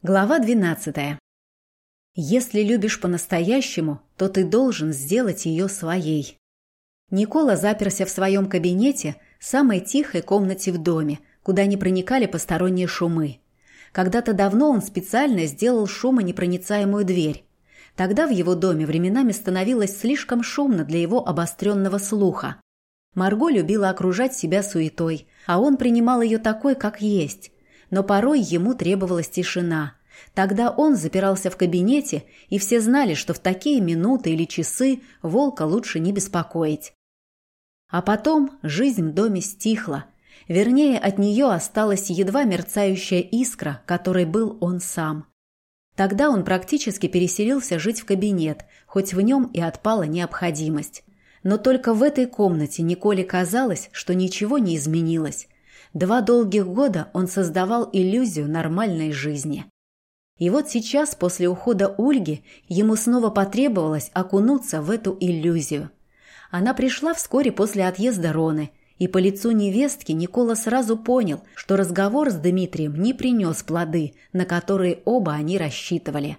Глава 12. Если любишь по-настоящему, то ты должен сделать ее своей. Никола заперся в своем кабинете, самой тихой комнате в доме, куда не проникали посторонние шумы. Когда-то давно он специально сделал шумонепроницаемую дверь. Тогда в его доме временами становилось слишком шумно для его обостренного слуха. Марго любила окружать себя суетой, а он принимал ее такой, как есть но порой ему требовалась тишина. Тогда он запирался в кабинете, и все знали, что в такие минуты или часы волка лучше не беспокоить. А потом жизнь в доме стихла. Вернее, от нее осталась едва мерцающая искра, которой был он сам. Тогда он практически переселился жить в кабинет, хоть в нем и отпала необходимость. Но только в этой комнате Николе казалось, что ничего не изменилось. Два долгих года он создавал иллюзию нормальной жизни. И вот сейчас, после ухода Ольги, ему снова потребовалось окунуться в эту иллюзию. Она пришла вскоре после отъезда Роны, и по лицу невестки Никола сразу понял, что разговор с Дмитрием не принес плоды, на которые оба они рассчитывали.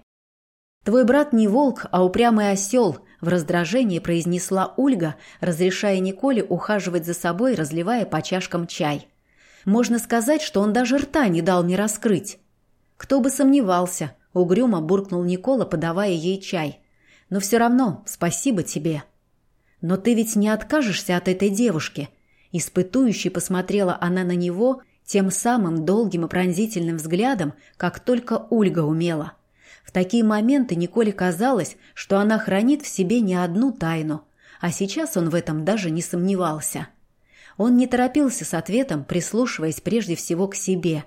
«Твой брат не волк, а упрямый осел», – в раздражении произнесла Ольга, разрешая Николе ухаживать за собой, разливая по чашкам чай. Можно сказать, что он даже рта не дал мне раскрыть. Кто бы сомневался, угрюмо буркнул Никола, подавая ей чай. Но все равно спасибо тебе. Но ты ведь не откажешься от этой девушки. Испытующе посмотрела она на него тем самым долгим и пронзительным взглядом, как только Ольга умела. В такие моменты Николе казалось, что она хранит в себе не одну тайну, а сейчас он в этом даже не сомневался. Он не торопился с ответом, прислушиваясь прежде всего к себе.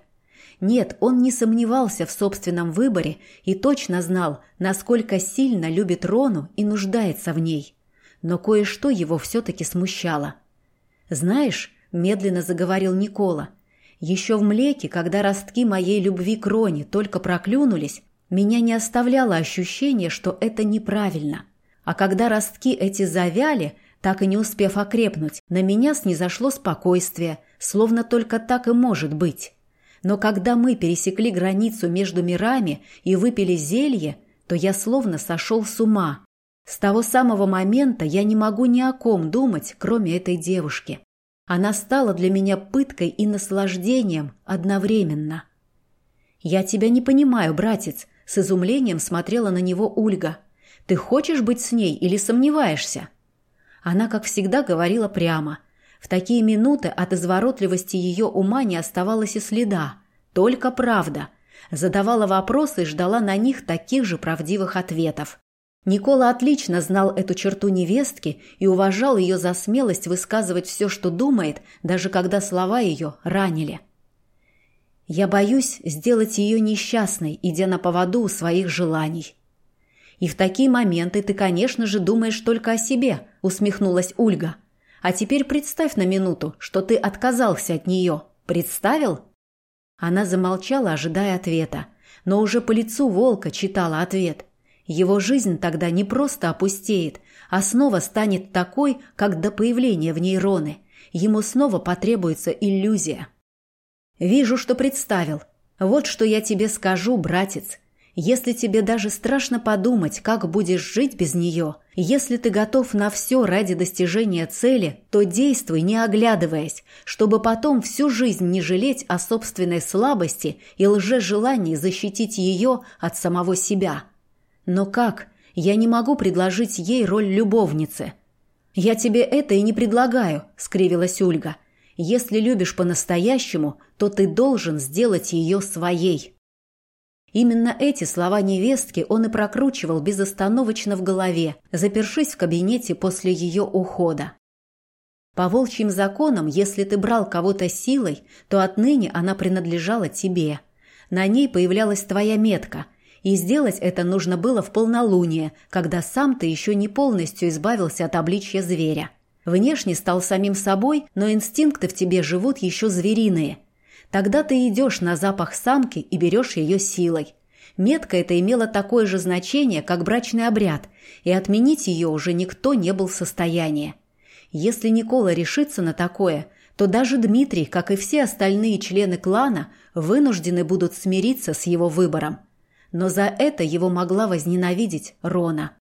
Нет, он не сомневался в собственном выборе и точно знал, насколько сильно любит Рону и нуждается в ней. Но кое-что его все-таки смущало. «Знаешь», — медленно заговорил Никола, — «еще в млеке, когда ростки моей любви к Роне только проклюнулись, меня не оставляло ощущение, что это неправильно. А когда ростки эти завяли, так и не успев окрепнуть, на меня снизошло спокойствие, словно только так и может быть. Но когда мы пересекли границу между мирами и выпили зелье, то я словно сошел с ума. С того самого момента я не могу ни о ком думать, кроме этой девушки. Она стала для меня пыткой и наслаждением одновременно. «Я тебя не понимаю, братец», — с изумлением смотрела на него Ульга. «Ты хочешь быть с ней или сомневаешься?» Она, как всегда, говорила прямо. В такие минуты от изворотливости ее ума не оставалось и следа. Только правда. Задавала вопросы и ждала на них таких же правдивых ответов. Никола отлично знал эту черту невестки и уважал ее за смелость высказывать все, что думает, даже когда слова ее ранили. «Я боюсь сделать ее несчастной, идя на поводу у своих желаний», и в такие моменты ты, конечно же, думаешь только о себе, усмехнулась Ольга. А теперь представь на минуту, что ты отказался от нее. Представил? Она замолчала, ожидая ответа, но уже по лицу волка читала ответ. Его жизнь тогда не просто опустеет, а снова станет такой, как до появления в ней Роны. Ему снова потребуется иллюзия. «Вижу, что представил. Вот что я тебе скажу, братец. Если тебе даже страшно подумать, как будешь жить без нее, если ты готов на все ради достижения цели, то действуй, не оглядываясь, чтобы потом всю жизнь не жалеть о собственной слабости и лжежелании защитить ее от самого себя. Но как? Я не могу предложить ей роль любовницы. «Я тебе это и не предлагаю», — скривилась Ольга. «Если любишь по-настоящему, то ты должен сделать ее своей». Именно эти слова невестки он и прокручивал безостановочно в голове, запершись в кабинете после ее ухода. По волчьим законам, если ты брал кого-то силой, то отныне она принадлежала тебе. На ней появлялась твоя метка, и сделать это нужно было в полнолуние, когда сам ты еще не полностью избавился от обличья зверя. Внешне стал самим собой, но инстинкты в тебе живут еще звериные – Тогда ты идешь на запах самки и берешь ее силой. Метка это имела такое же значение, как брачный обряд, и отменить ее уже никто не был в состоянии. Если Никола решится на такое, то даже Дмитрий, как и все остальные члены клана, вынуждены будут смириться с его выбором. Но за это его могла возненавидеть Рона.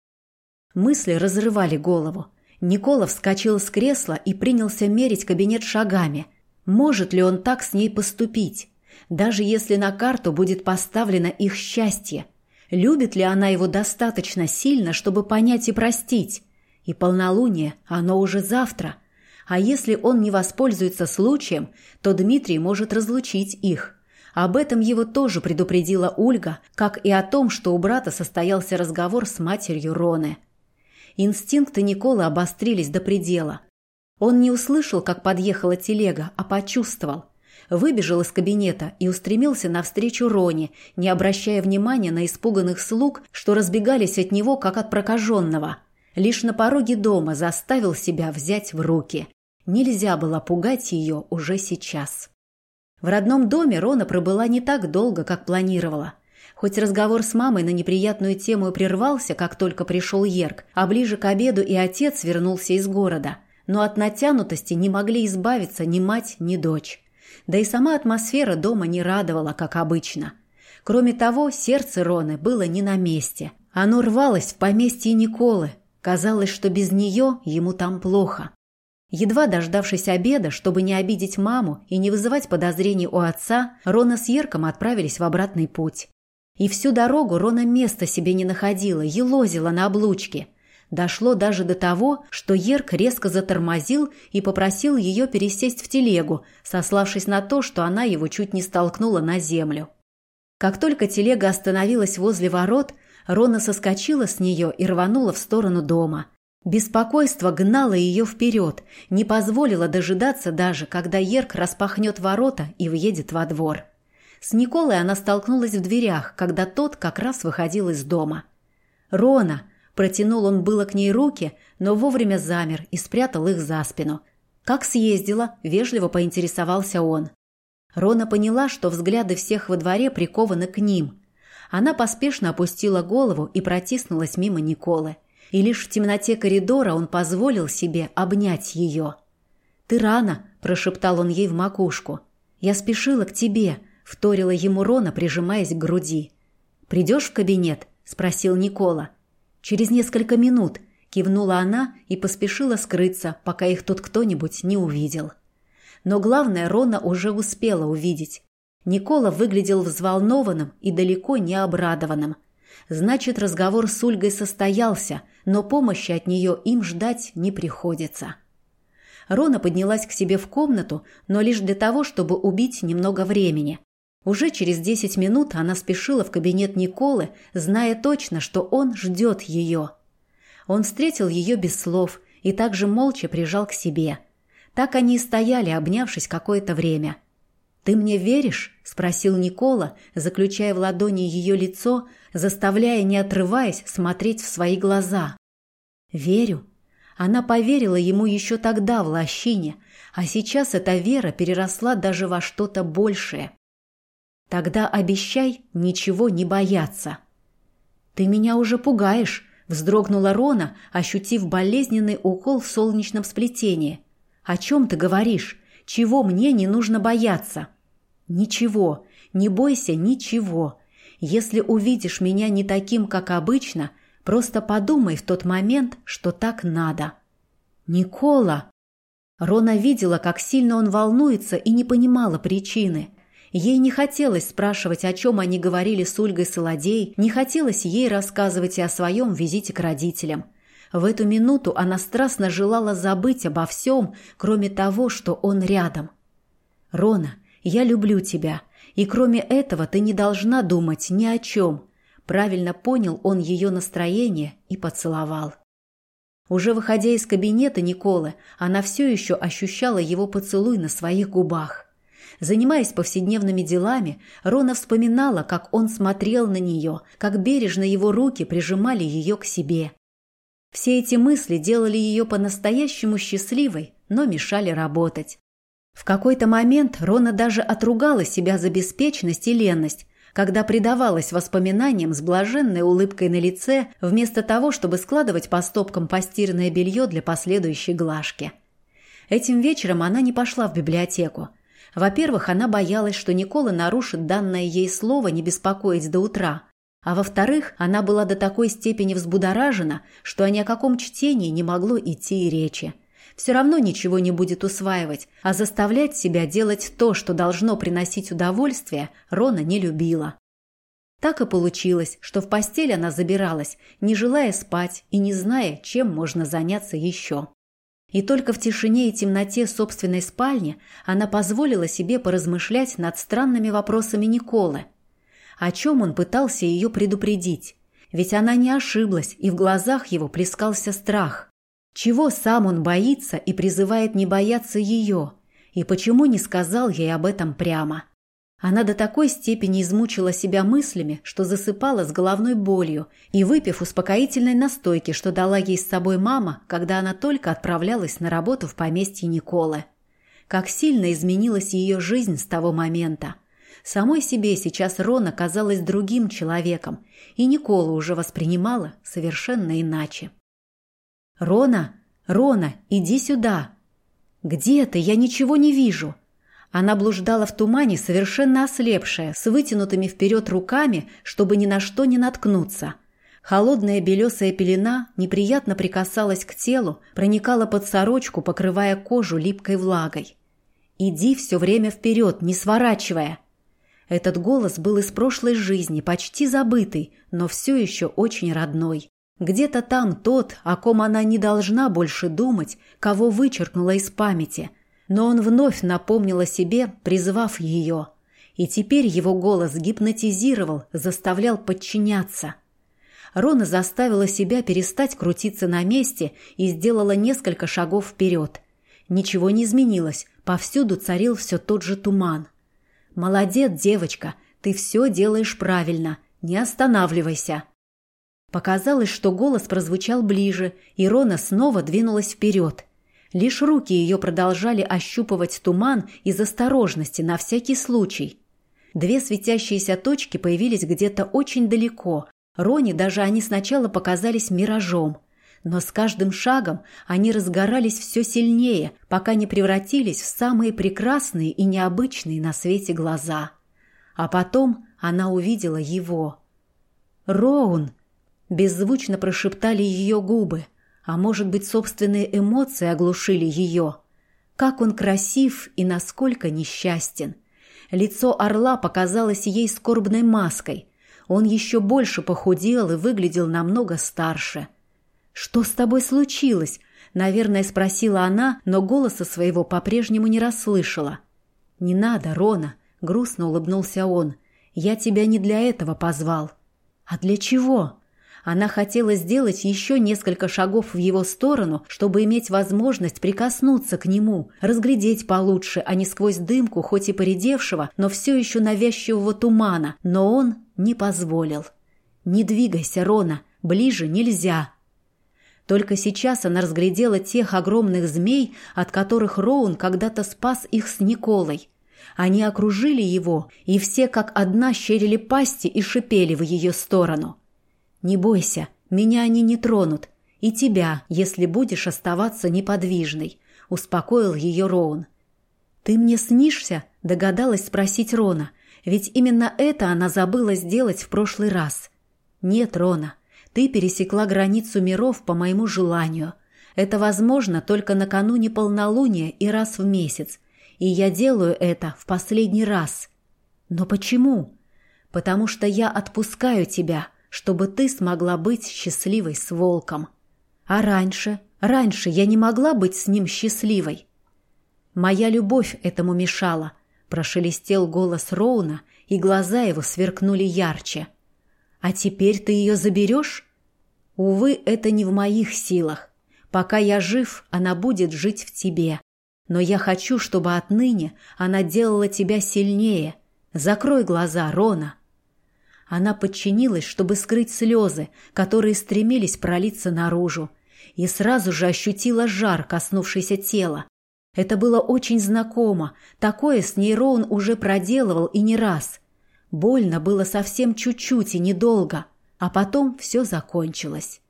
Мысли разрывали голову. Никола вскочил с кресла и принялся мерить кабинет шагами. Может ли он так с ней поступить? Даже если на карту будет поставлено их счастье. Любит ли она его достаточно сильно, чтобы понять и простить? И полнолуние, оно уже завтра. А если он не воспользуется случаем, то Дмитрий может разлучить их. Об этом его тоже предупредила Ольга, как и о том, что у брата состоялся разговор с матерью Роны. Инстинкты Николы обострились до предела. Он не услышал, как подъехала телега, а почувствовал. Выбежал из кабинета и устремился навстречу Роне, не обращая внимания на испуганных слуг, что разбегались от него, как от прокаженного. Лишь на пороге дома заставил себя взять в руки. Нельзя было пугать ее уже сейчас. В родном доме Рона пробыла не так долго, как планировала. Хоть разговор с мамой на неприятную тему и прервался, как только пришел Ерк, а ближе к обеду и отец вернулся из города. Но от натянутости не могли избавиться ни мать, ни дочь. Да и сама атмосфера дома не радовала, как обычно. Кроме того, сердце Роны было не на месте. Оно рвалось в поместье Николы. Казалось, что без нее ему там плохо. Едва дождавшись обеда, чтобы не обидеть маму и не вызывать подозрений у отца, Рона с Ерком отправились в обратный путь. И всю дорогу Рона места себе не находила, елозила на облучке. Дошло даже до того, что Ерк резко затормозил и попросил ее пересесть в телегу, сославшись на то, что она его чуть не столкнула на землю. Как только телега остановилась возле ворот, Рона соскочила с нее и рванула в сторону дома. Беспокойство гнало ее вперед, не позволило дожидаться даже, когда Ерк распахнет ворота и въедет во двор. С Николой она столкнулась в дверях, когда тот как раз выходил из дома. «Рона!» – протянул он было к ней руки, но вовремя замер и спрятал их за спину. «Как съездила?» – вежливо поинтересовался он. Рона поняла, что взгляды всех во дворе прикованы к ним. Она поспешно опустила голову и протиснулась мимо Николы – и лишь в темноте коридора он позволил себе обнять ее. «Ты рано», – прошептал он ей в макушку. «Я спешила к тебе», – вторила ему Рона, прижимаясь к груди. «Придешь в кабинет?» – спросил Никола. «Через несколько минут», – кивнула она и поспешила скрыться, пока их тут кто-нибудь не увидел. Но главное Рона уже успела увидеть. Никола выглядел взволнованным и далеко не обрадованным – Значит, разговор с Ольгой состоялся, но помощи от нее им ждать не приходится. Рона поднялась к себе в комнату, но лишь для того, чтобы убить немного времени. Уже через десять минут она спешила в кабинет Николы, зная точно, что он ждет ее. Он встретил ее без слов и также молча прижал к себе. Так они и стояли, обнявшись какое-то время – «Ты мне веришь?» – спросил Никола, заключая в ладони ее лицо, заставляя, не отрываясь, смотреть в свои глаза. «Верю». Она поверила ему еще тогда в лощине, а сейчас эта вера переросла даже во что-то большее. «Тогда обещай ничего не бояться». «Ты меня уже пугаешь», – вздрогнула Рона, ощутив болезненный укол в солнечном сплетении. «О чем ты говоришь? Чего мне не нужно бояться? Ничего, не бойся ничего. Если увидишь меня не таким, как обычно, просто подумай в тот момент, что так надо. Никола! Рона видела, как сильно он волнуется и не понимала причины. Ей не хотелось спрашивать, о чем они говорили с Ольгой Солодей, не хотелось ей рассказывать и о своем визите к родителям. В эту минуту она страстно желала забыть обо всем, кроме того, что он рядом. «Рона, я люблю тебя, и кроме этого ты не должна думать ни о чем». Правильно понял он ее настроение и поцеловал. Уже выходя из кабинета Николы, она все еще ощущала его поцелуй на своих губах. Занимаясь повседневными делами, Рона вспоминала, как он смотрел на нее, как бережно его руки прижимали ее к себе. Все эти мысли делали ее по-настоящему счастливой, но мешали работать. В какой-то момент Рона даже отругала себя за беспечность и ленность, когда предавалась воспоминаниям с блаженной улыбкой на лице, вместо того, чтобы складывать по стопкам постиранное белье для последующей глажки. Этим вечером она не пошла в библиотеку. Во-первых, она боялась, что Никола нарушит данное ей слово не беспокоить до утра. А во-вторых, она была до такой степени взбудоражена, что ни о каком чтении не могло идти и речи. Все равно ничего не будет усваивать, а заставлять себя делать то, что должно приносить удовольствие, Рона не любила. Так и получилось, что в постель она забиралась, не желая спать и не зная, чем можно заняться еще. И только в тишине и темноте собственной спальни она позволила себе поразмышлять над странными вопросами Николы. О чем он пытался ее предупредить? Ведь она не ошиблась, и в глазах его плескался страх. Чего сам он боится и призывает не бояться ее? И почему не сказал ей об этом прямо? Она до такой степени измучила себя мыслями, что засыпала с головной болью и выпив успокоительной настойки, что дала ей с собой мама, когда она только отправлялась на работу в поместье Николы. Как сильно изменилась ее жизнь с того момента. Самой себе сейчас Рона казалась другим человеком, и Никола уже воспринимала совершенно иначе. «Рона! Рона, иди сюда!» «Где ты? Я ничего не вижу!» Она блуждала в тумане, совершенно ослепшая, с вытянутыми вперед руками, чтобы ни на что не наткнуться. Холодная белесая пелена неприятно прикасалась к телу, проникала под сорочку, покрывая кожу липкой влагой. «Иди все время вперед, не сворачивая!» Этот голос был из прошлой жизни, почти забытый, но все еще очень родной. Где-то там тот, о ком она не должна больше думать, кого вычеркнула из памяти. Но он вновь напомнил о себе, призвав ее. И теперь его голос гипнотизировал, заставлял подчиняться. Рона заставила себя перестать крутиться на месте и сделала несколько шагов вперед. Ничего не изменилось, повсюду царил все тот же туман. «Молодец, девочка, ты все делаешь правильно, не останавливайся», Показалось, что голос прозвучал ближе, и Рона снова двинулась вперед. Лишь руки ее продолжали ощупывать туман из осторожности на всякий случай. Две светящиеся точки появились где-то очень далеко. Роне даже они сначала показались миражом. Но с каждым шагом они разгорались все сильнее, пока не превратились в самые прекрасные и необычные на свете глаза. А потом она увидела его. «Роун!» Беззвучно прошептали ее губы, а может быть, собственные эмоции оглушили ее. Как он красив и насколько несчастен. Лицо орла показалось ей скорбной маской. Он еще больше похудел и выглядел намного старше. «Что с тобой случилось?» — наверное, спросила она, но голоса своего по-прежнему не расслышала. «Не надо, Рона», — грустно улыбнулся он. «Я тебя не для этого позвал». «А для чего?» Она хотела сделать еще несколько шагов в его сторону, чтобы иметь возможность прикоснуться к нему, разглядеть получше, а не сквозь дымку, хоть и поредевшего, но все еще навязчивого тумана, но он не позволил. «Не двигайся, Рона, ближе нельзя». Только сейчас она разглядела тех огромных змей, от которых Роун когда-то спас их с Николой. Они окружили его, и все как одна щерили пасти и шипели в ее сторону. «Не бойся, меня они не тронут. И тебя, если будешь оставаться неподвижной», — успокоил ее Роун. «Ты мне снишься?» — догадалась спросить Рона. Ведь именно это она забыла сделать в прошлый раз. «Нет, Рона, ты пересекла границу миров по моему желанию. Это возможно только накануне полнолуния и раз в месяц. И я делаю это в последний раз. Но почему? Потому что я отпускаю тебя, чтобы ты смогла быть счастливой с волком. А раньше, раньше я не могла быть с ним счастливой. Моя любовь этому мешала, прошелестел голос Роуна, и глаза его сверкнули ярче. А теперь ты ее заберешь? Увы, это не в моих силах. Пока я жив, она будет жить в тебе. Но я хочу, чтобы отныне она делала тебя сильнее. Закрой глаза, Рона. Она подчинилась, чтобы скрыть слезы, которые стремились пролиться наружу, и сразу же ощутила жар, коснувшийся тела. Это было очень знакомо, такое с ней Роун уже проделывал и не раз. Больно было совсем чуть-чуть и недолго, а потом все закончилось.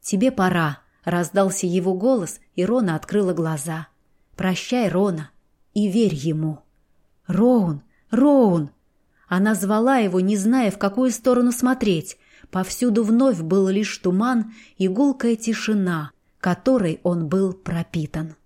«Тебе пора», — раздался его голос, и Рона открыла глаза. Прощай, Рона, и верь ему. Роун, Роун! Она звала его, не зная, в какую сторону смотреть. Повсюду вновь был лишь туман и гулкая тишина, которой он был пропитан.